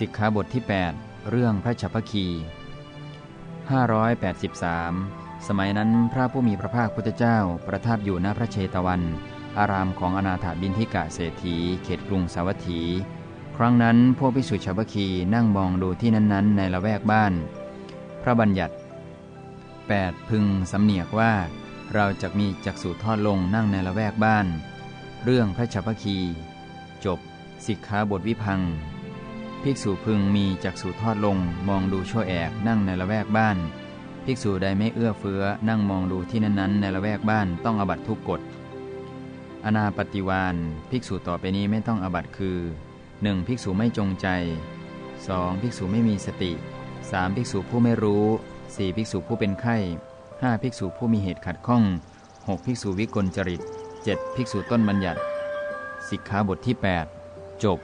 สิกขาบทที่ 8 เรื่องพระฉัพพคี 583 สมัยนั้นพระผู้มีพระภาคพุทธเจ้า ประทับอยู่ณพระเชตวัน อารามของอนาถาบินทิกะเศรษฐี เขตกรุงสาวัตถี ครั้งนั้นพวกภิกษุฉัพพคีนั่งมองดูที่นั้นๆ ในละแวกบ้าน พระบัญญัติ 8 พึงสำเนียกว่า เราจะมีจักษุทอดลงนั่งในละแวกบ้าน เรื่องพระฉัพพคี จบสิกขาบทวิพัง ภิกษุพึงมีจักษุทอดลง มองดูชั่วแอกนั่งในละแวกบ้าน ภิกษุใดไม่เอื้อเฟื้อนั่งมองดูที่นั้นๆ ในละแวกบ้านต้องอบัตทุกกฎอนาปฏิวานภิกษุต่อไปนี้ไม่ต้องอบัตคือ 1. ภิกษุไม่จงใจ 2. ภิกษุไม่มีสติ 3. ภิกษุผู้ไม่รู้ 4. ภิกษุผู้เป็นไข้ 5. ภิกษุผู้มีเหตุขัดข้อง 6. ภิกษุวิกลจริต 7. ภิกษุต้นบัญญัติ สิกขาบทที่ 8 จบ